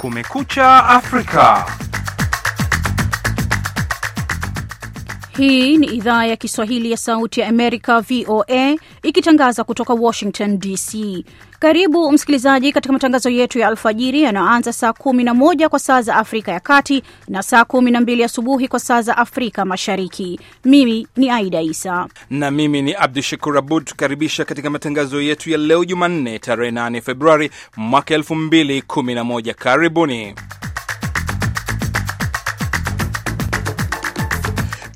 Kumekucha Afrika. Hii ni idhaa ya Kiswahili ya Sauti ya Amerika, VOA, ikitangaza kutoka Washington DC. Karibu msikilizaji katika matangazo yetu ya alfajiri yanayoanza saa 11 kwa saa za Afrika ya Kati na saa 12 asubuhi kwa saa za Afrika Mashariki. Mimi ni Aida Isa na mimi ni Abdu Shakur Abud, tukaribisha katika matangazo yetu ya leo Jumanne tarehe 8 Februari mwaka 2011. Karibuni.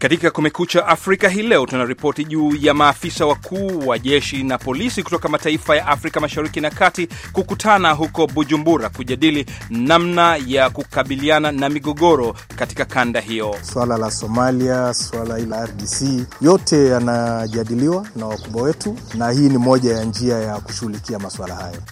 Katika Kumekucha Afrika hii leo tuna ripoti juu ya maafisa wakuu wa jeshi na polisi kutoka mataifa ya Afrika Mashariki na Kati kukutana huko Bujumbura kujadili namna ya kukabiliana na migogoro katika kanda hiyo. Swala la Somalia, swala la RDC yote yanajadiliwa na wakubwa wetu, na hii ni moja ya njia ya kushughulikia maswala hayo.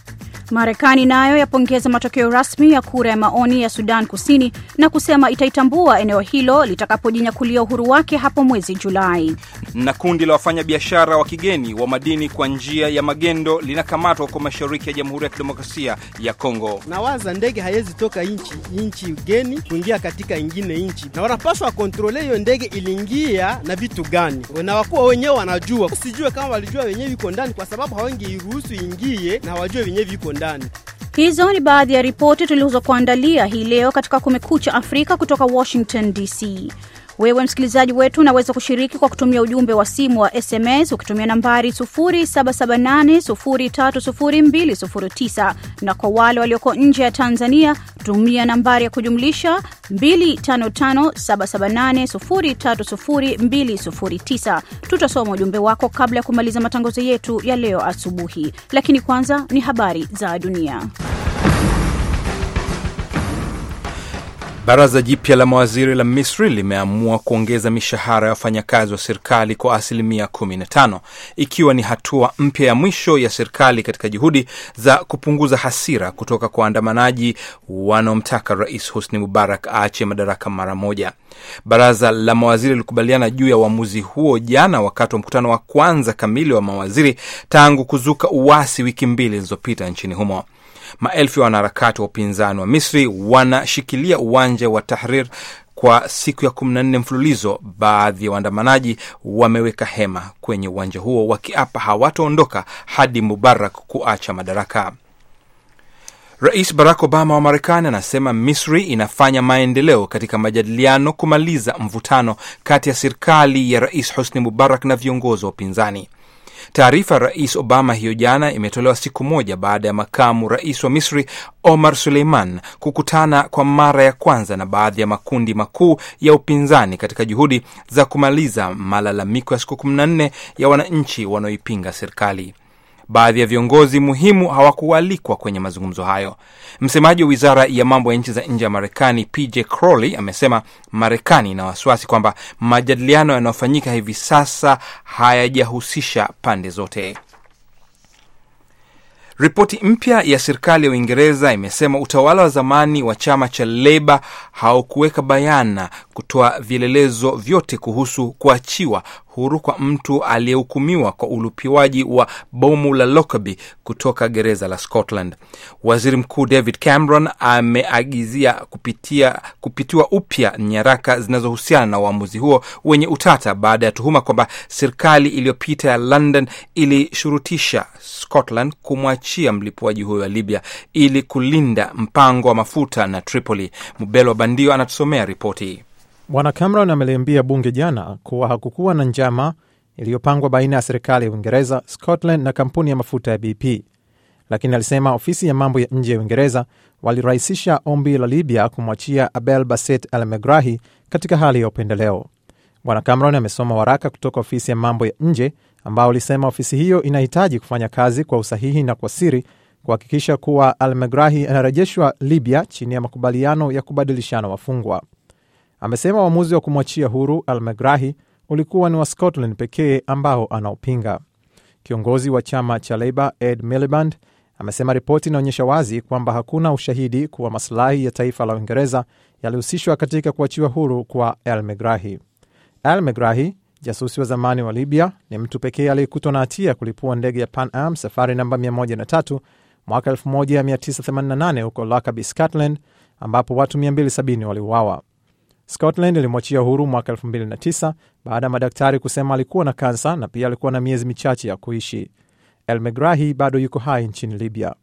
Marekani nayo yapongeza matokeo rasmi ya kura ya maoni ya Sudan Kusini na kusema itaitambua eneo hilo litakapojinyakulia uhuru wake hapo mwezi Julai. Na kundi la wafanyabiashara wa kigeni wa madini kwa njia ya magendo linakamatwa kwa mashariki ya Jamhuri ya Kidemokrasia ya Kongo. Na waza ndege haiwezi toka nchi nchi geni kuingia katika ingine nchi, na wanapaswa kontrole hiyo ndege iliingia na vitu gani, na wakuwa wenyewe wanajua. Sijue kama walijua wenyewe viko ndani, kwa sababu hawengi iruhusu ingie na wajue wenyewe viko ndani. Hizo ni baadhi ya ripoti tulizokuandalia hii leo katika Kumekucha Afrika kutoka Washington DC. Wewe msikilizaji wetu unaweza kushiriki kwa kutumia ujumbe wa simu wa SMS ukitumia nambari 0778030209 na kwa wale walioko nje ya Tanzania tumia nambari ya kujumlisha 255778030209. Tutasoma ujumbe wako kabla ya kumaliza matangazo yetu ya leo asubuhi, lakini kwanza ni habari za dunia. Baraza jipya la mawaziri la Misri limeamua kuongeza mishahara ya wafanyakazi wa serikali kwa asilimia 15 ikiwa ni hatua mpya ya mwisho ya serikali katika juhudi za kupunguza hasira kutoka kwa waandamanaji wanaomtaka Rais husni Mubarak aache madaraka mara moja. Baraza la mawaziri lilikubaliana juu ya uamuzi huo jana wakati wa mkutano wa kwanza kamili wa mawaziri tangu kuzuka uasi wiki mbili zilizopita nchini humo. Maelfu ya wanaharakati wa upinzani wa Misri wanashikilia uwanja wa Tahrir kwa siku ya kumi na nne mfululizo. Baadhi ya waandamanaji wameweka hema kwenye uwanja huo wakiapa hawataondoka hadi Mubarak kuacha madaraka. Rais Barack Obama wa Marekani anasema Misri inafanya maendeleo katika majadiliano kumaliza mvutano kati ya serikali ya Rais Hosni Mubarak na viongozi wa upinzani. Taarifa Rais Obama hiyo jana imetolewa siku moja baada ya makamu rais wa Misri Omar Suleiman kukutana kwa mara ya kwanza na baadhi ya makundi makuu ya upinzani katika juhudi za kumaliza malalamiko ya siku 14 ya wananchi wanaoipinga serikali. Baadhi ya viongozi muhimu hawakualikwa kwenye mazungumzo hayo. Msemaji wa wizara ya mambo ya nchi za nje ya Marekani PJ Crowley amesema Marekani ina wasiwasi kwamba majadiliano yanayofanyika hivi sasa hayajahusisha pande zote. Ripoti mpya ya serikali ya Uingereza imesema utawala wa zamani wa chama cha Leba haukuweka bayana kutoa vielelezo vyote kuhusu kuachiwa huru kwa mtu aliyehukumiwa kwa ulupiwaji wa bomu la Lockerbie kutoka gereza la Scotland. Waziri Mkuu David Cameron ameagizia kupitia kupitiwa upya nyaraka zinazohusiana na uamuzi huo wenye utata baada ya tuhuma kwamba serikali iliyopita ya London ilishurutisha Scotland kumwachia mlipuaji huyo wa Libya ili kulinda mpango wa mafuta na Tripoli. Mubelo wa Bandio anatusomea ripoti. Bwana Cameron ameliambia bunge jana kuwa hakukuwa na njama iliyopangwa baina ya serikali ya Uingereza, Scotland na kampuni ya mafuta ya BP, lakini alisema ofisi ya mambo ya nje ya Uingereza walirahisisha ombi la Libya kumwachia Abel Baset Al Megrahi katika hali ya upendeleo. Bwana Cameron amesoma waraka kutoka ofisi ya mambo ya nje ambao ulisema ofisi hiyo inahitaji kufanya kazi kwa usahihi na kwa siri kuhakikisha kuwa Al Megrahi anarejeshwa Libya chini ya makubaliano ya kubadilishana wafungwa. Amesema uamuzi wa kumwachia huru Al Megrahi ulikuwa ni wa Scotland pekee ambao anaopinga. Kiongozi wa chama cha Labour Ed Miliband amesema ripoti inaonyesha wazi kwamba hakuna ushahidi kuwa masilahi ya taifa la Uingereza yalihusishwa katika kuachiwa huru kwa Al Megrahi. Al Megrahi, jasusi wa zamani wa Libya, ni mtu pekee aliyekutwa na hatia kulipua ndege ya Pan Am safari namba13 mwaka 1988 huko Lakaby, Scotland, ambapo watu 270 waliuawa. Scotland ilimwachia huru mwaka 2009 baada ya madaktari kusema alikuwa na kansa na pia alikuwa na miezi michache ya kuishi. El Megrahi bado yuko hai nchini Libya.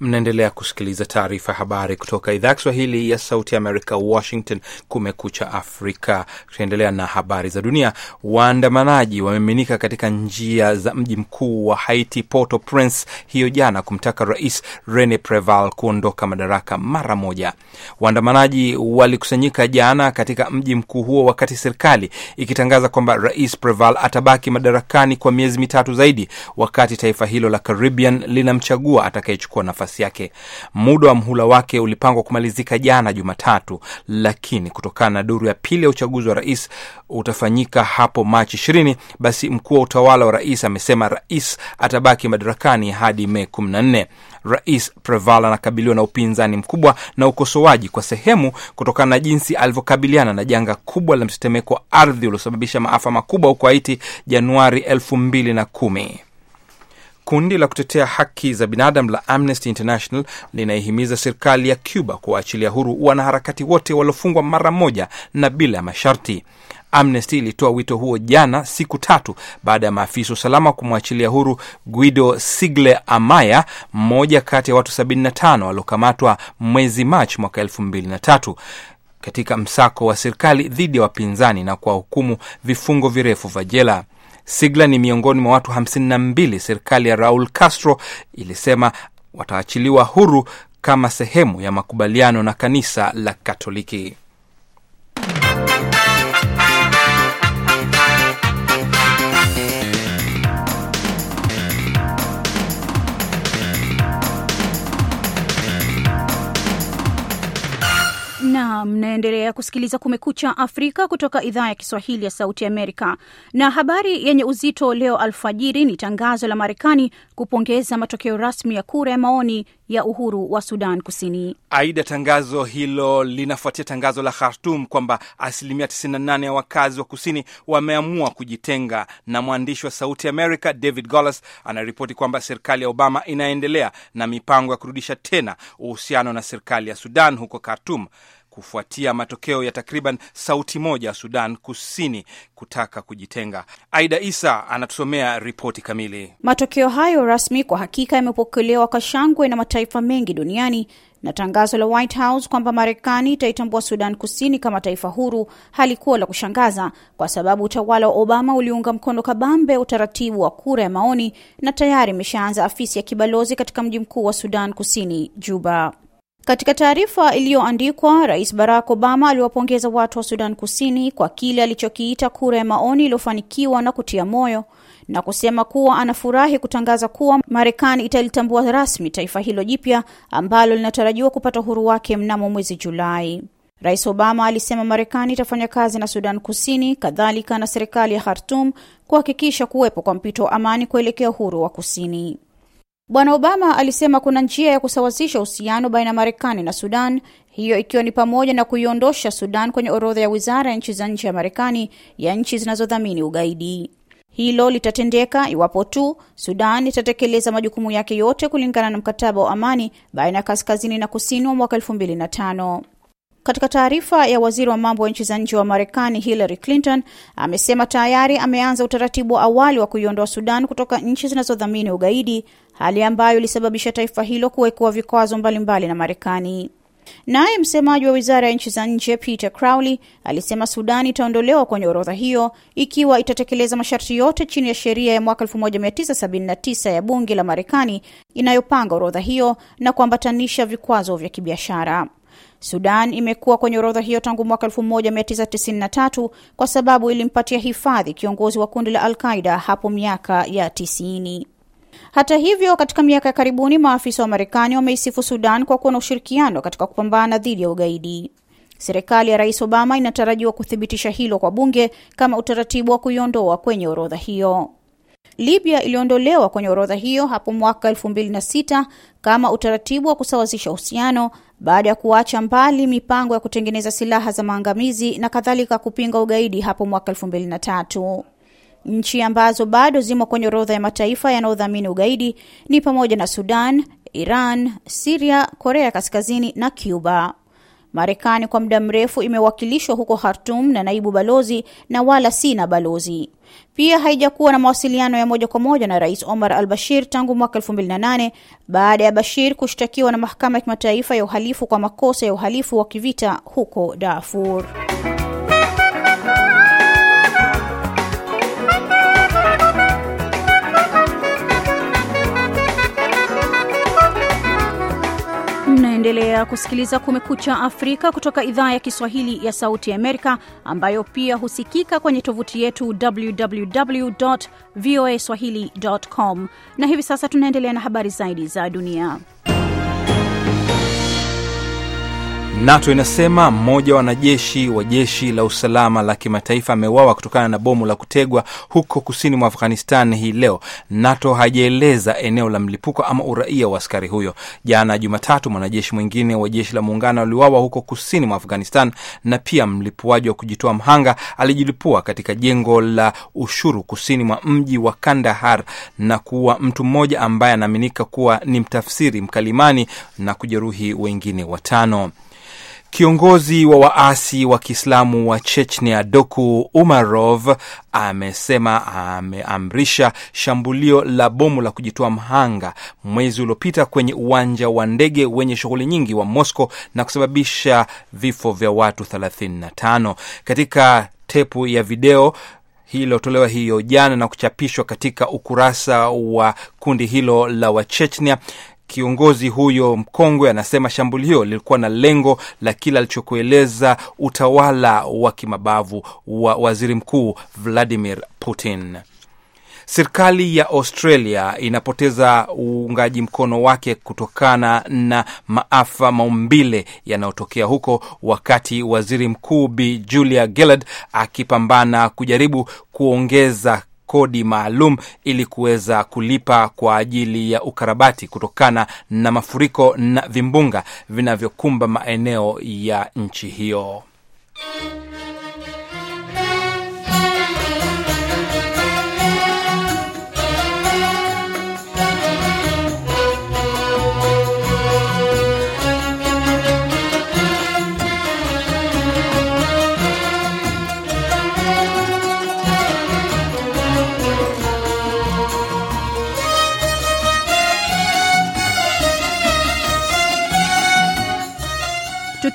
Mnaendelea kusikiliza taarifa ya habari kutoka idhaa ya Kiswahili ya Sauti Amerika, Washington. Kumekucha Afrika. Tutaendelea na habari za dunia. Waandamanaji wamemiminika katika njia za mji mkuu wa Haiti, Port au Prince, hiyo jana kumtaka Rais Rene Preval kuondoka madaraka mara moja. Waandamanaji walikusanyika jana katika mji mkuu huo wakati serikali ikitangaza kwamba Rais Preval atabaki madarakani kwa miezi mitatu zaidi, wakati taifa hilo la Caribbean linamchagua atakayechukua nafasi yake. Muda wa mhula wake ulipangwa kumalizika jana Jumatatu, lakini kutokana na duru ya pili ya uchaguzi wa rais utafanyika hapo Machi ishirini, basi mkuu wa utawala wa rais amesema rais atabaki madarakani hadi Mei kumi na nne. Rais Preval anakabiliwa na upinzani mkubwa na ukosoaji kwa sehemu kutokana na jinsi alivyokabiliana na janga kubwa la mtetemeko wa ardhi uliosababisha maafa makubwa huko Haiti Januari elfu mbili na kumi. Kundi la kutetea haki za binadamu la Amnesty International linaihimiza serikali ya Cuba kuwaachilia huru wanaharakati wote waliofungwa mara moja na bila ya masharti. Amnesty ilitoa wito huo jana, siku tatu baada ya maafisa usalama kumwachilia huru Guido Sigle Amaya, mmoja kati ya watu 75 waliokamatwa mwezi Machi mwaka elfu mbili na tatu katika msako wa serikali dhidi ya wapinzani na kuwahukumu vifungo virefu vya jela. Sigla ni miongoni mwa watu 52 serikali ya Raul Castro ilisema wataachiliwa huru kama sehemu ya makubaliano na kanisa la Katoliki. Na mnaendelea kusikiliza Kumekucha Afrika kutoka idhaa ya Kiswahili ya Sauti Amerika. Na habari yenye uzito leo alfajiri ni tangazo la Marekani kupongeza matokeo rasmi ya kura ya maoni ya uhuru wa Sudan Kusini. Aida, tangazo hilo linafuatia tangazo la Khartum kwamba asilimia 98 ya wakazi wa kusini wameamua kujitenga. Na mwandishi wa Sauti Amerika David Golas anaripoti kwamba serikali ya Obama inaendelea na mipango ya kurudisha tena uhusiano na serikali ya Sudan huko Khartum kufuatia matokeo ya takriban sauti moja Sudan Kusini kutaka kujitenga. Aida Isa anatusomea ripoti kamili. Matokeo hayo rasmi kwa hakika yamepokelewa kwa shangwe na mataifa mengi duniani na tangazo la White House kwamba Marekani itaitambua Sudan Kusini kama taifa huru halikuwa la kushangaza, kwa sababu utawala wa Obama uliunga mkono kabambe utaratibu wa kura ya maoni na tayari imeshaanza afisi ya kibalozi katika mji mkuu wa Sudan Kusini, Juba. Katika taarifa iliyoandikwa, Rais Barack Obama aliwapongeza watu wa Sudan Kusini kwa kile alichokiita kura ya maoni iliyofanikiwa na kutia moyo na kusema kuwa anafurahi kutangaza kuwa Marekani italitambua rasmi taifa hilo jipya ambalo linatarajiwa kupata uhuru wake mnamo mwezi Julai. Rais Obama alisema Marekani itafanya kazi na Sudan Kusini, kadhalika na serikali ya Khartoum kuhakikisha kuwepo kwa mpito wa amani kuelekea uhuru wa kusini. Bwana Obama alisema kuna njia ya kusawazisha uhusiano baina ya Marekani na Sudan, hiyo ikiwa ni pamoja na kuiondosha Sudan kwenye orodha ya wizara ya nchi za nje ya Marekani ya nchi zinazodhamini ugaidi. Hilo litatendeka iwapo tu Sudan itatekeleza majukumu yake yote kulingana na mkataba wa amani baina ya kaskazini na kusini wa mwaka elfu mbili na tano. Katika taarifa ya waziri wa mambo ya nchi za nje wa Marekani Hillary Clinton amesema tayari ameanza utaratibu wa awali wa kuiondoa Sudan kutoka nchi zinazodhamini ugaidi, hali ambayo ilisababisha taifa hilo kuwekewa vikwazo mbalimbali na Marekani. Naye msemaji wa wizara ya nchi za nje Peter Crowley alisema Sudan itaondolewa kwenye orodha hiyo ikiwa itatekeleza masharti yote chini ya sheria ya mwaka 1979 ya bunge la Marekani inayopanga orodha hiyo na kuambatanisha vikwazo vya kibiashara. Sudan imekuwa kwenye orodha hiyo tangu mwaka 1993 kwa sababu ilimpatia hifadhi kiongozi wa kundi la Al-Qaida hapo miaka ya tisini. Hata hivyo, katika miaka ya karibuni maafisa wa Marekani wameisifu Sudan kwa kuwa na ushirikiano katika kupambana dhidi ya ugaidi. Serikali ya Rais Obama inatarajiwa kuthibitisha hilo kwa bunge kama utaratibu wa kuiondoa kwenye orodha hiyo. Libya iliondolewa kwenye orodha hiyo hapo mwaka 2006 kama utaratibu wa kusawazisha uhusiano baada ya kuacha mbali mipango ya kutengeneza silaha za maangamizi na kadhalika kupinga ugaidi hapo mwaka 2003. Nchi ambazo bado zimo kwenye orodha ya mataifa yanayodhamini ugaidi ni pamoja na Sudan, Iran, Syria, Korea Kaskazini na Cuba. Marekani kwa muda mrefu imewakilishwa huko Khartoum na naibu balozi na wala si na balozi. Pia haijakuwa na mawasiliano ya moja kwa moja na Rais Omar al-Bashir tangu mwaka 2008 baada ya Bashir kushtakiwa na mahakama ya kimataifa ya uhalifu kwa makosa ya uhalifu wa kivita huko Darfur. Mnaendelea kusikiliza Kumekucha Afrika kutoka idhaa ya Kiswahili ya Sauti Amerika, ambayo pia husikika kwenye tovuti yetu www voa swahili.com. Na hivi sasa tunaendelea na habari zaidi za dunia. NATO inasema mmoja wa wanajeshi wa jeshi la usalama la kimataifa ameuawa kutokana na bomu la kutegwa huko kusini mwa Afghanistan hii leo. NATO hajaeleza eneo la mlipuko ama uraia wa askari huyo. Jana Jumatatu, mwanajeshi mwingine wa jeshi la muungano aliuawa huko kusini mwa Afghanistan, na pia mlipuaji wa kujitoa mhanga alijilipua katika jengo la ushuru kusini mwa mji wa Kandahar na kuua mtu mmoja ambaye anaaminika kuwa ni mtafsiri mkalimani na kujeruhi wengine watano. Kiongozi wa waasi wa Kiislamu wa Chechnia Doku Umarov amesema ameamrisha shambulio la bomu la kujitoa mhanga mwezi uliopita kwenye uwanja wa ndege wenye shughuli nyingi wa Moscow na kusababisha vifo vya watu 35. Katika tepu ya video iliyotolewa hiyo jana na kuchapishwa katika ukurasa wa kundi hilo la Wachechnia Kiongozi huyo mkongwe anasema shambulio lilikuwa na lengo la kile alichokueleza utawala wa kimabavu wa waziri mkuu Vladimir Putin. Serikali ya Australia inapoteza uungaji mkono wake kutokana na maafa maumbile yanayotokea huko, wakati waziri mkuu Bi Julia Gillard akipambana kujaribu kuongeza kodi maalum ili kuweza kulipa kwa ajili ya ukarabati kutokana na mafuriko na vimbunga vinavyokumba maeneo ya nchi hiyo.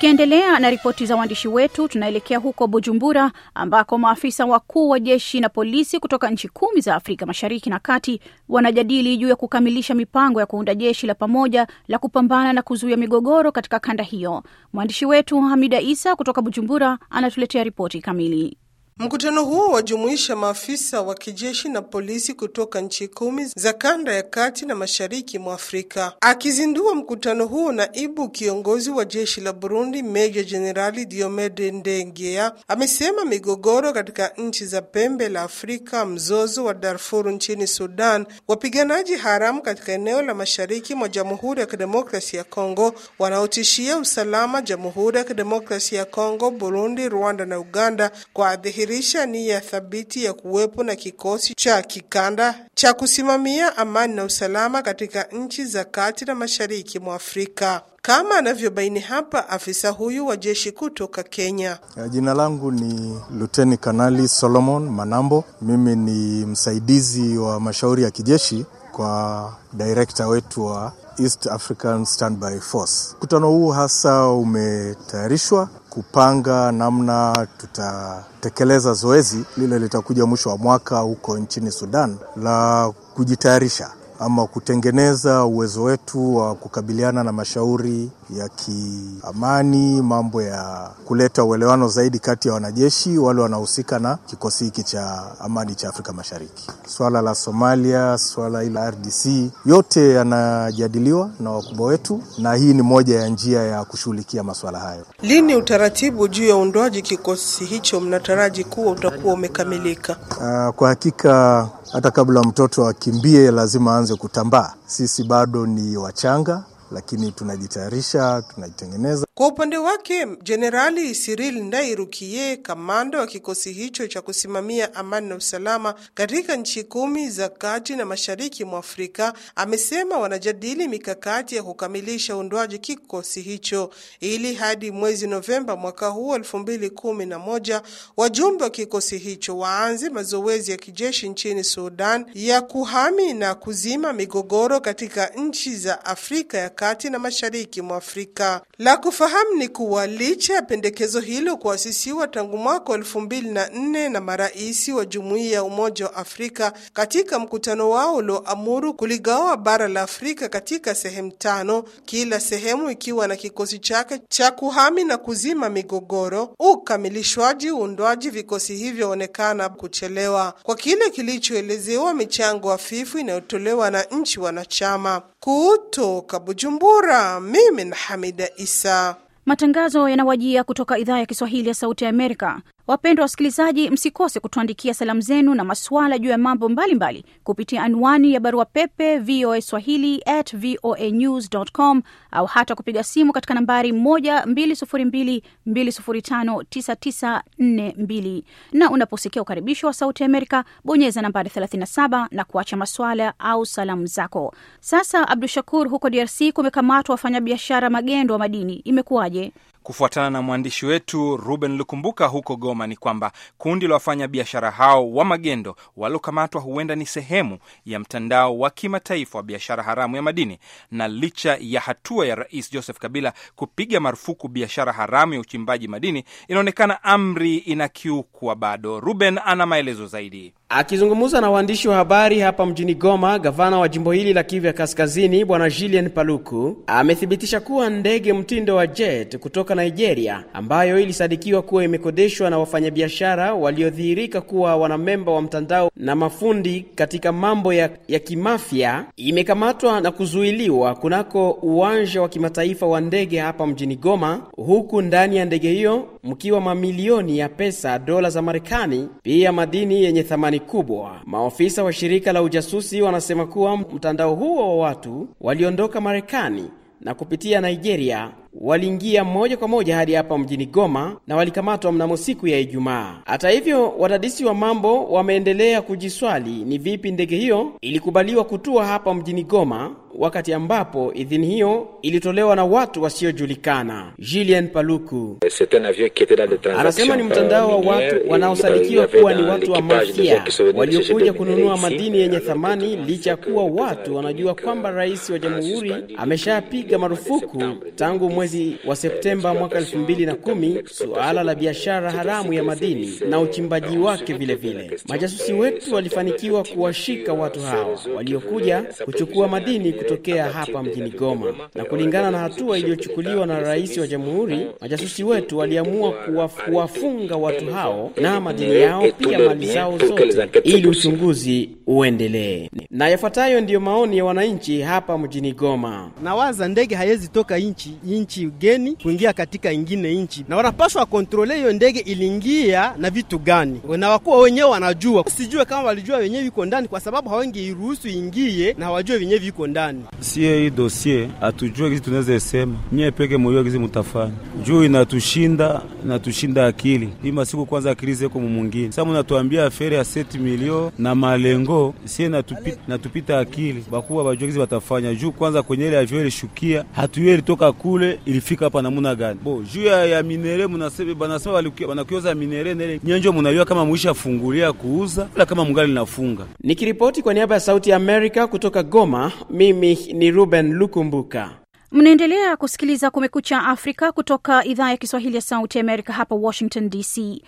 Tukiendelea na ripoti za waandishi wetu, tunaelekea huko Bujumbura ambako maafisa wakuu wa jeshi na polisi kutoka nchi kumi za Afrika Mashariki na Kati wanajadili juu ya kukamilisha mipango ya kuunda jeshi la pamoja la kupambana na kuzuia migogoro katika kanda hiyo. Mwandishi wetu Hamida Isa kutoka Bujumbura anatuletea ripoti kamili. Mkutano huo wajumuisha maafisa wa kijeshi na polisi kutoka nchi kumi za kanda ya kati na mashariki mwa Afrika. Akizindua mkutano huo, naibu kiongozi wa jeshi la Burundi Meja Jenerali Diomede Ndengea amesema migogoro katika nchi za pembe la Afrika, mzozo wa Darfur nchini Sudan, wapiganaji haramu katika eneo la mashariki mwa Jamhuri ya Kidemokrasia ya Kongo wanaotishia usalama Jamhuri ya Kidemokrasia ya Kongo, Burundi, Rwanda na Uganda kwa risha nia thabiti ya kuwepo na kikosi cha kikanda cha kusimamia amani na usalama katika nchi za kati na mashariki mwa Afrika, kama anavyobaini hapa afisa huyu wa jeshi kutoka Kenya. Jina langu ni Luteni Kanali Solomon Manambo. Mimi ni msaidizi wa mashauri ya kijeshi kwa direkta wetu wa East African Standby Force. Mkutano huu hasa umetayarishwa kupanga namna tutatekeleza zoezi lile litakuja mwisho wa mwaka huko nchini Sudan la kujitayarisha ama kutengeneza uwezo wetu wa kukabiliana na mashauri ya kiamani, mambo ya kuleta uelewano zaidi kati ya wanajeshi wale wanahusika na kikosi hiki cha amani cha Afrika Mashariki. Swala la Somalia, swala la RDC, yote yanajadiliwa na wakubwa wetu, na hii ni moja ya njia ya kushughulikia maswala hayo. Lini utaratibu juu ya uundwaji kikosi hicho mnataraji kuwa utakuwa umekamilika? Uh, kwa hakika hata kabla mtoto akimbie lazima aanze kutambaa. Sisi bado ni wachanga, lakini tunajitayarisha, tunajitengeneza. Kwa upande wake, Jenerali Cyril Ndairukiye, kamanda wa kikosi hicho cha kusimamia amani na usalama katika nchi kumi za kati na mashariki mwa Afrika, amesema wanajadili mikakati ya kukamilisha uundwaji kikosi hicho ili hadi mwezi Novemba mwaka huu elfu mbili kumi na moja wajumbe wa kikosi hicho waanze mazoezi ya kijeshi nchini Sudan ya kuhami na kuzima migogoro katika nchi za Afrika ya kati na mashariki mwa Afrika. La kufahamu ni kuwa licha ya pendekezo hilo kuasisiwa tangu mwaka elfu mbili na nne na marais wa Jumuiya ya Umoja wa Afrika katika mkutano wao ulioamuru kuligawa bara la Afrika katika sehemu tano, kila sehemu ikiwa na kikosi chake cha kuhami na kuzima migogoro, ukamilishwaji uundwaji vikosi hivyo onekana kuchelewa kwa kile kilichoelezewa michango hafifu inayotolewa na nchi wanachama. Kutoka Bujumbura, mimi na Hamida Isa. Matangazo yanawajia kutoka idhaa ya Kiswahili ya Sauti ya Amerika. Wapendwa wasikilizaji, msikose kutuandikia salamu zenu na masuala juu ya mambo mbalimbali mbali, kupitia anwani ya barua pepe voa swahili at voa news com au hata kupiga simu katika nambari 12022059942 na unaposikia ukaribisho wa Sauti Amerika bonyeza nambari 37 na kuacha maswala au salamu zako. Sasa Abdu Shakur, huko DRC kumekamatwa wafanyabiashara magendo wa madini, imekuwaje? Kufuatana na mwandishi wetu Ruben Lukumbuka huko Goma ni kwamba kundi la wafanyabiashara hao wa magendo waliokamatwa huenda ni sehemu ya mtandao wa kimataifa wa biashara haramu ya madini. Na licha ya hatua ya Rais Joseph Kabila kupiga marufuku biashara haramu ya uchimbaji madini, inaonekana amri inakiukwa bado. Ruben ana maelezo zaidi. Akizungumza na waandishi wa habari hapa mjini Goma, gavana wa jimbo hili la Kivu ya Kaskazini Bwana Julien Paluku amethibitisha kuwa ndege mtindo wa jet kutoka Nigeria ambayo ilisadikiwa kuwa imekodeshwa na wafanyabiashara waliodhihirika kuwa wanamemba wa mtandao na mafundi katika mambo ya, ya kimafia imekamatwa na kuzuiliwa kunako uwanja wa kimataifa wa ndege hapa mjini Goma, huku ndani ya ndege hiyo mkiwa mamilioni ya pesa dola za Marekani, pia madini yenye thamani kubwa. Maofisa wa shirika la ujasusi wanasema kuwa mtandao huo wa watu waliondoka Marekani na kupitia Nigeria waliingia moja kwa moja hadi hapa mjini Goma na walikamatwa mnamo siku ya Ijumaa. Hata hivyo, wadadisi wa mambo wameendelea kujiswali ni vipi ndege hiyo ilikubaliwa kutua hapa mjini Goma wakati ambapo idhini hiyo ilitolewa na watu wasiojulikana. Julien Paluku anasema ni mtandao wa watu wanaosadikiwa kuwa ni watu wa mafia waliokuja kununua madini yenye thamani, licha ya kuwa watu wanajua kwamba rais wa jamhuri ameshapiga marufuku tangu mwezi wa Septemba mwaka 2010 suala la biashara haramu ya madini na uchimbaji wake. Vilevile vile majasusi wetu walifanikiwa kuwashika watu hawa waliokuja kuchukua madini kutokea hapa mjini Goma, na kulingana na hatua iliyochukuliwa na rais wa jamhuri, majasusi wetu waliamua kuwafunga watu hao na madini yao pia mali zao zote, ili uchunguzi uendelee. Na yafuatayo ndiyo maoni ya wananchi hapa mjini Goma. Nawaza ndege haiwezi toka nchi nchi geni kuingia katika ingine nchi, na wanapaswa kontrole hiyo ndege iliingia na vitu gani, na wakuwa wenyewe wanajua. Sijue kama walijua wenyewe iko ndani, kwa sababu hawengi iruhusu ingie na hawajue wenyewe viko ndani. Sie hii dosie hatujue kizi tunaweza sema, nyie peke moyo kizi mutafanya. Juu inatushinda, inatushinda akili. Hii masiku. Kwanza akili zeko mumungine, sa munatuambia afere ya seti milio na malengo, sie natupita, natupita akili, bakuwa bajua kizi watafanya juu kwanza kwenye ile avyo ilishukia hatuyue ilitoka kule ilifika hapa namuna gani? Bo juu ya, ya minere munasema banasema banakioza minere nele. Nyenjo munayua kama mwisha fungulia kuuza la kama mungali nafunga. Nikiripoti kwa niaba ya Sauti ya Amerika kutoka Goma, mimi ni Ruben Lukumbuka. Mnaendelea kusikiliza Kumekucha Afrika kutoka idhaa ya Kiswahili ya Sauti Amerika hapa Washington DC.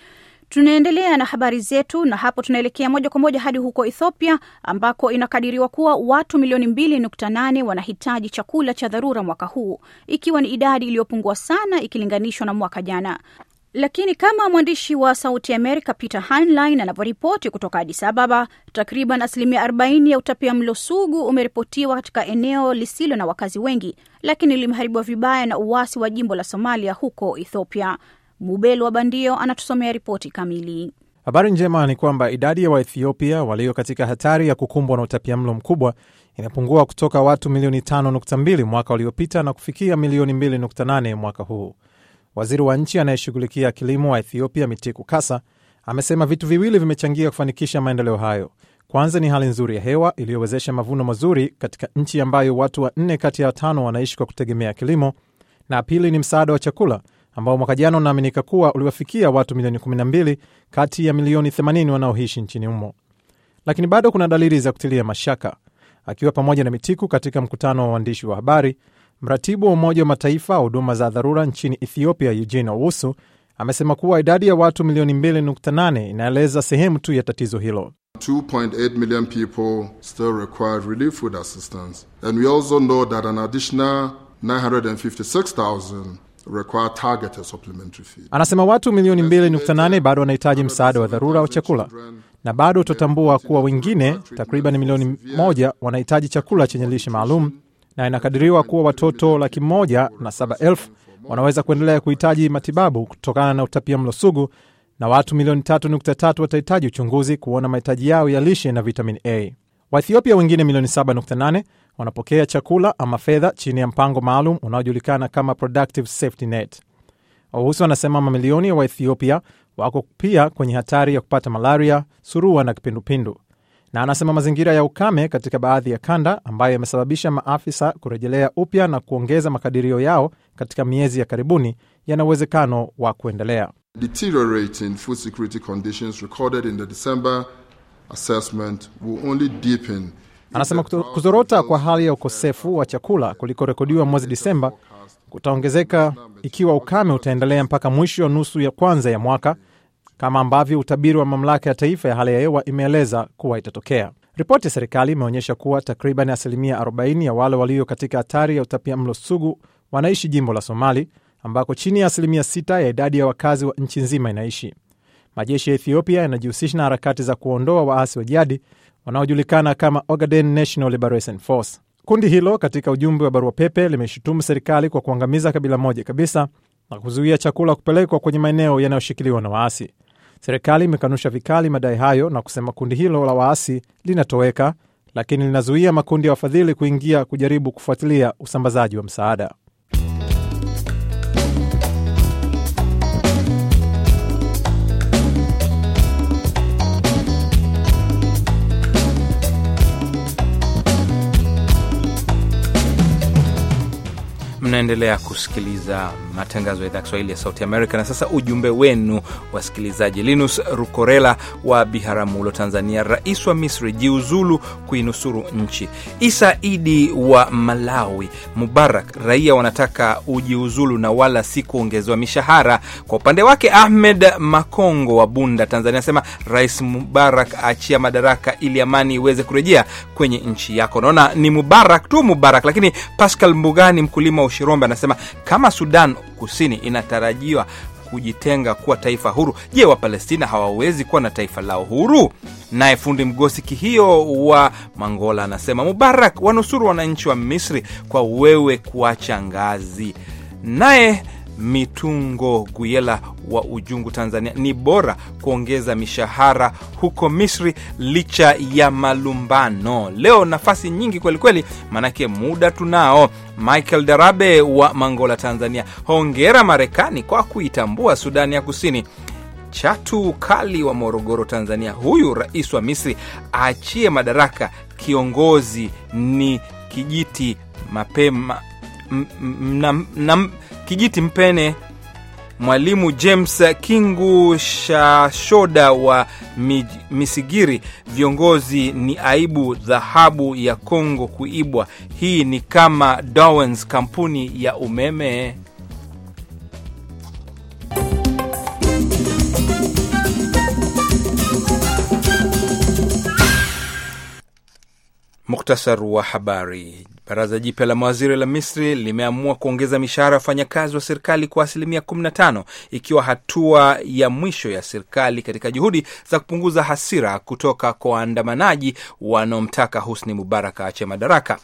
Tunaendelea na habari zetu na hapo tunaelekea moja kwa moja hadi huko Ethiopia ambako inakadiriwa kuwa watu milioni mbili nukta nane wanahitaji chakula cha dharura mwaka huu, ikiwa ni idadi iliyopungua sana ikilinganishwa na mwaka jana. Lakini kama mwandishi wa Sauti Amerika Peter Heinlein anavyoripoti kutoka Addis Ababa, takriban asilimia 40 ya utapia mlo sugu umeripotiwa katika eneo lisilo na wakazi wengi, lakini limeharibiwa vibaya na uwasi wa jimbo la Somalia huko Ethiopia. Mubelu wa Bandio anatusomea ripoti kamili. Habari njema ni kwamba idadi ya Waethiopia walio katika hatari ya kukumbwa na utapia mlo mkubwa inapungua kutoka watu milioni 5.2 mwaka uliopita na kufikia milioni 2.8 mwaka huu. Waziri wa nchi anayeshughulikia kilimo wa Ethiopia, Mitiku Kasa, amesema vitu viwili vimechangia kufanikisha maendeleo hayo. Kwanza ni hali nzuri ya hewa iliyowezesha mavuno mazuri katika nchi ambayo watu wa nne kati ya watano wanaishi kwa kutegemea kilimo, na pili ni msaada wa chakula ambao mwaka jana unaaminika kuwa uliwafikia watu milioni 12 kati ya milioni 80 wanaoishi nchini humo. Lakini bado kuna dalili za kutilia mashaka. Akiwa pamoja na Mitiku katika mkutano wa waandishi wa habari, mratibu wa Umoja wa Mataifa wa huduma za dharura nchini Ethiopia, Eugene Owusu, amesema kuwa idadi ya watu milioni 2.8 inaeleza sehemu tu ya tatizo hilo. 2.8 million people still require relief food assistance. And we also know that an additional 956,000 require targeted supplementary feed. Anasema watu milioni 2.8 bado wanahitaji msaada wa dharura wa chakula, na bado tutambua kuwa wengine takriban milioni moja wanahitaji chakula chenye lishe maalum, na inakadiriwa kuwa watoto laki moja na saba elfu wanaweza kuendelea kuhitaji matibabu kutokana na utapia mlo sugu na watu milioni 3.3 watahitaji uchunguzi kuona mahitaji yao ya lishe na vitamin A. Waethiopia wengine milioni 7.8 wanapokea chakula ama fedha chini ya mpango maalum unaojulikana kama Productive Safety Net. Wahusi wanasema mamilioni ya Waethiopia wako pia kwenye hatari ya kupata malaria, surua na kipindupindu, na anasema mazingira ya ukame katika baadhi ya kanda ambayo yamesababisha maafisa kurejelea upya na kuongeza makadirio yao katika miezi ya karibuni yana uwezekano wa kuendelea. Deteriorating food security conditions recorded in the December assessment will only deepen. Anasema kuzorota kwa hali ya ukosefu wa chakula kulikorekodiwa mwezi Disemba kutaongezeka ikiwa ukame utaendelea mpaka mwisho wa nusu ya kwanza ya mwaka, kama ambavyo utabiri wa mamlaka ya taifa ya hali ya hewa imeeleza kuwa itatokea. Ripoti ya serikali imeonyesha kuwa takriban asilimia 40 ya wale walio katika hatari ya utapia mlo sugu wanaishi jimbo la Somali, ambako chini ya asilimia 6 ya idadi ya wakazi wa nchi nzima inaishi. Majeshi ya Ethiopia yanajihusisha na harakati za kuondoa waasi wa jadi wanaojulikana kama Ogaden National Liberation Force. Kundi hilo katika ujumbe wa barua pepe limeshutumu serikali kwa kuangamiza kabila moja kabisa na kuzuia chakula kupelekwa kwenye maeneo yanayoshikiliwa na waasi. Serikali imekanusha vikali madai hayo na kusema kundi hilo la waasi linatoweka, lakini linazuia makundi ya wafadhili kuingia kujaribu kufuatilia usambazaji wa msaada. Mnaendelea kusikiliza matangazo ya idhaa Kiswahili ya Sauti Amerika. Na sasa ujumbe wenu wasikilizaji. Linus Rukorela wa Biharamulo, Tanzania. Rais wa Misri jiuzulu kuinusuru nchi. Isa Idi wa Malawi. Mubarak, raia wanataka ujiuzulu na wala si kuongezewa mishahara. Kwa upande wake Ahmed Makongo wa Bunda, Tanzania asema Rais Mubarak aachia madaraka ili amani iweze kurejea kwenye nchi yako. Naona ni Mubarak tu Mubarak. Lakini Pascal Mbugani, mkulima wa Ushirombe, anasema kama Sudan Kusini inatarajiwa kujitenga kuwa taifa huru, je, Wapalestina hawawezi kuwa na taifa lao huru? Naye fundi mgosi Kihio wa Mangola anasema Mubarak wanusuru wananchi wa Misri kwa wewe kuacha ngazi. Naye Mitungo Guyela wa Ujungu, Tanzania, ni bora kuongeza mishahara huko Misri licha ya malumbano. Leo nafasi nyingi kwelikweli, maanake muda tunao. Michael Darabe wa Mangola, Tanzania, hongera Marekani kwa kuitambua Sudani ya Kusini. Chatu Kali wa Morogoro, Tanzania, huyu rais wa Misri aachie madaraka, kiongozi ni kijiti mapema kijiti mpene. Mwalimu James Kingu Shashoda wa Misigiri, viongozi ni aibu, dhahabu ya Kongo kuibwa. Hii ni kama Dowens, kampuni ya umeme. Muktasar wa habari. Baraza jipya la mawaziri la Misri limeamua kuongeza mishahara ya wafanyakazi wa serikali kwa asilimia 15 ikiwa hatua ya mwisho ya serikali katika juhudi za kupunguza hasira kutoka kwa waandamanaji wanaomtaka Husni Mubarak aache madaraka.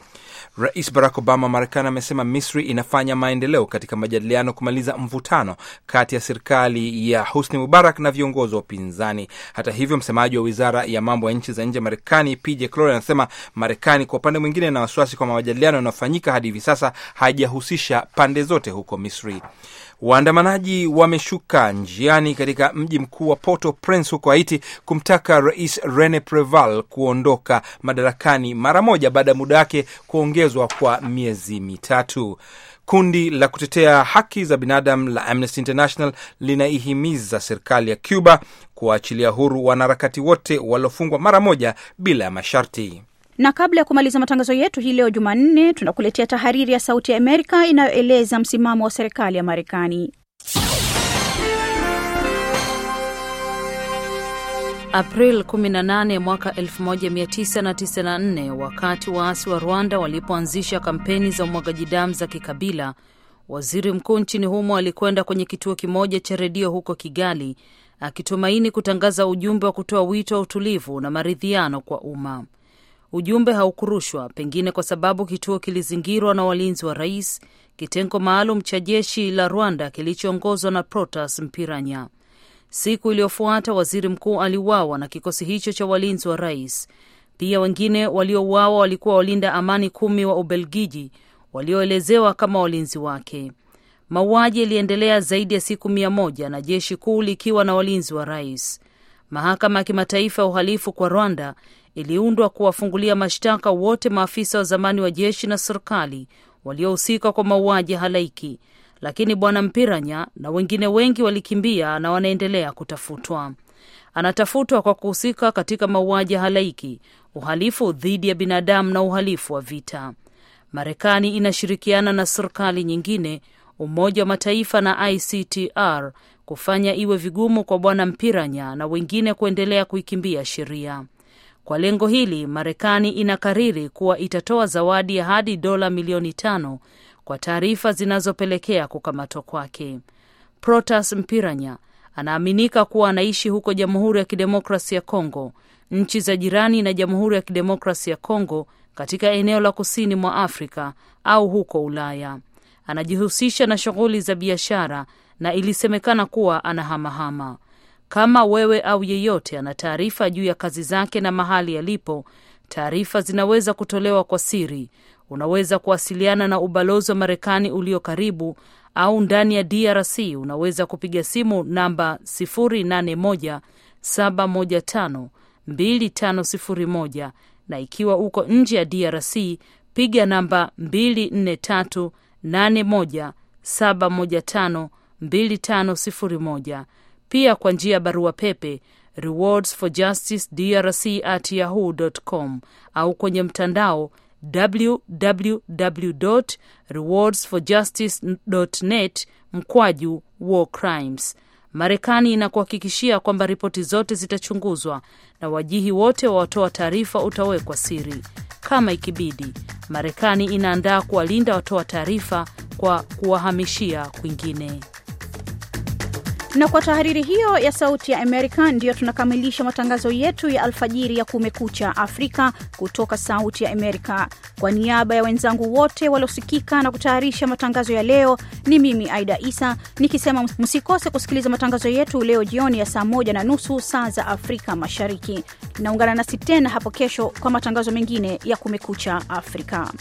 Rais Barack Obama Marekani amesema Misri inafanya maendeleo katika majadiliano kumaliza mvutano kati ya serikali ya Husni Mubarak na viongozi wa upinzani. Hata hivyo, msemaji wa wizara ya mambo ya nchi za nje Marekani PJ Clore anasema Marekani kwa upande mwingine ina wasiwasi kwamba majadiliano yanayofanyika hadi hivi sasa hajahusisha pande zote huko Misri. Waandamanaji wameshuka njiani katika mji mkuu wa Port-au-Prince huko Haiti kumtaka Rais Rene Preval kuondoka madarakani mara moja baada ya muda wake kuongezwa kwa miezi mitatu. Kundi la kutetea haki za binadamu la Amnesty International linaihimiza serikali ya Cuba kuwaachilia huru wanaharakati wote waliofungwa mara moja bila ya masharti. Na kabla ya kumaliza matangazo yetu hii leo Jumanne, tunakuletea tahariri ya Sauti ya Amerika inayoeleza msimamo wa serikali ya Marekani. April 18 mwaka 1994, wakati waasi wa Rwanda walipoanzisha kampeni za umwagaji damu za kikabila, waziri mkuu nchini humo alikwenda kwenye kituo kimoja cha redio huko Kigali akitumaini kutangaza ujumbe wa kutoa wito wa utulivu na maridhiano kwa umma. Ujumbe haukurushwa, pengine kwa sababu kituo kilizingirwa na walinzi wa rais, kitengo maalum cha jeshi la Rwanda kilichoongozwa na Protas Mpiranya. Siku iliyofuata waziri mkuu aliuawa na kikosi hicho cha walinzi wa rais. Pia wengine waliouawa walikuwa walinda amani kumi wa Ubelgiji walioelezewa kama walinzi wake. Mauaji yaliendelea zaidi ya siku mia moja na jeshi kuu likiwa na walinzi wa rais. Mahakama ya Kimataifa ya Uhalifu kwa Rwanda iliundwa kuwafungulia mashtaka wote maafisa wa zamani wa jeshi na serikali waliohusika kwa mauaji halaiki, lakini bwana Mpiranya na wengine wengi walikimbia na wanaendelea kutafutwa. Anatafutwa kwa kuhusika katika mauaji halaiki, uhalifu dhidi ya binadamu na uhalifu wa vita. Marekani inashirikiana na serikali nyingine, Umoja wa Mataifa na ICTR kufanya iwe vigumu kwa bwana Mpiranya na wengine kuendelea kuikimbia sheria. Kwa lengo hili, Marekani inakariri kuwa itatoa zawadi ya hadi dola milioni tano kwa taarifa zinazopelekea kukamatwa kwake. Protas Mpiranya anaaminika kuwa anaishi huko Jamhuri ya Kidemokrasi ya Kongo, nchi za jirani na Jamhuri ya Kidemokrasi ya Kongo, katika eneo la kusini mwa Afrika au huko Ulaya. Anajihusisha na shughuli za biashara na ilisemekana kuwa anahamahama. Kama wewe au yeyote ana taarifa juu ya kazi zake na mahali yalipo, taarifa zinaweza kutolewa kwa siri. Unaweza kuwasiliana na ubalozi wa Marekani ulio karibu au ndani ya DRC. Unaweza kupiga simu namba 081 715 2501 na ikiwa uko nje ya DRC piga namba 243 81 715 2501 pia kwa njia ya barua pepe rewards for justice drc at yahoo.com au kwenye mtandao www rewards for justice net mkwaju war crimes. Marekani inakuhakikishia kwamba ripoti zote zitachunguzwa na wajihi wote wa watoa taarifa utawekwa siri. Kama ikibidi, Marekani inaandaa kuwalinda watoa taarifa kwa kuwahamishia kwingine. Na kwa tahariri hiyo ya Sauti ya Amerika ndiyo tunakamilisha matangazo yetu ya alfajiri ya Kumekucha Afrika kutoka Sauti ya Amerika. Kwa niaba ya wenzangu wote waliosikika na kutayarisha matangazo ya leo, ni mimi Aida Isa nikisema msikose kusikiliza matangazo yetu leo jioni ya saa moja na nusu saa za Afrika Mashariki. Naungana nasi tena hapo kesho kwa matangazo mengine ya Kumekucha Afrika.